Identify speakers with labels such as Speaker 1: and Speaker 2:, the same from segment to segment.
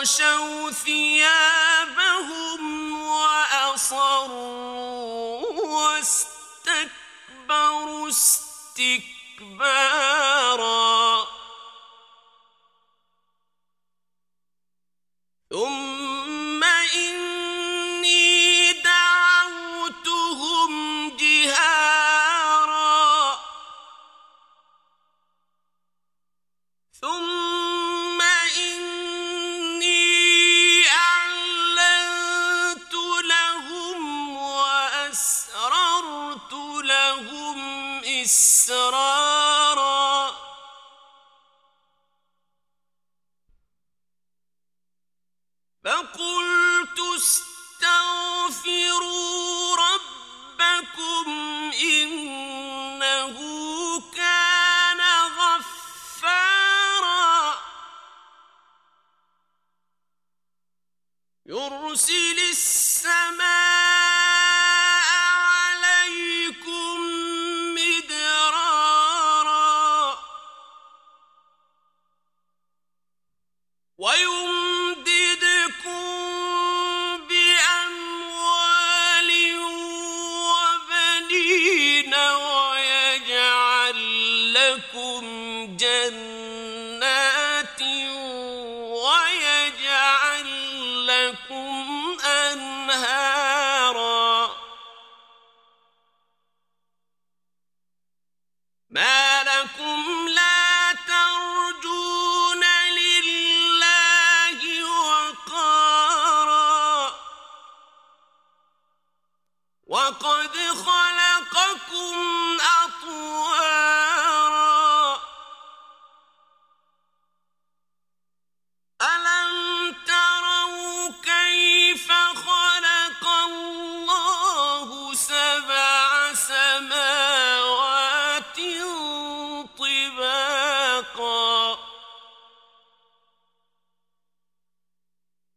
Speaker 1: فاغشوا ثيابهم وأصروا واستكبروا استكبارا يرسل أنهارا ما لكم لا ترجون لله وقارا. وقد خلقوا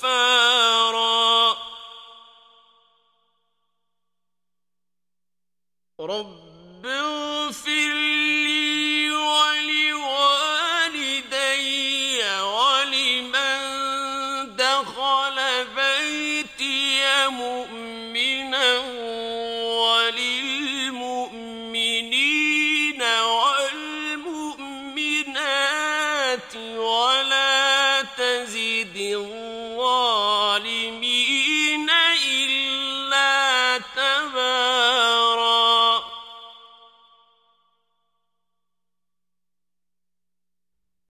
Speaker 1: كفارا. رب اغفر لي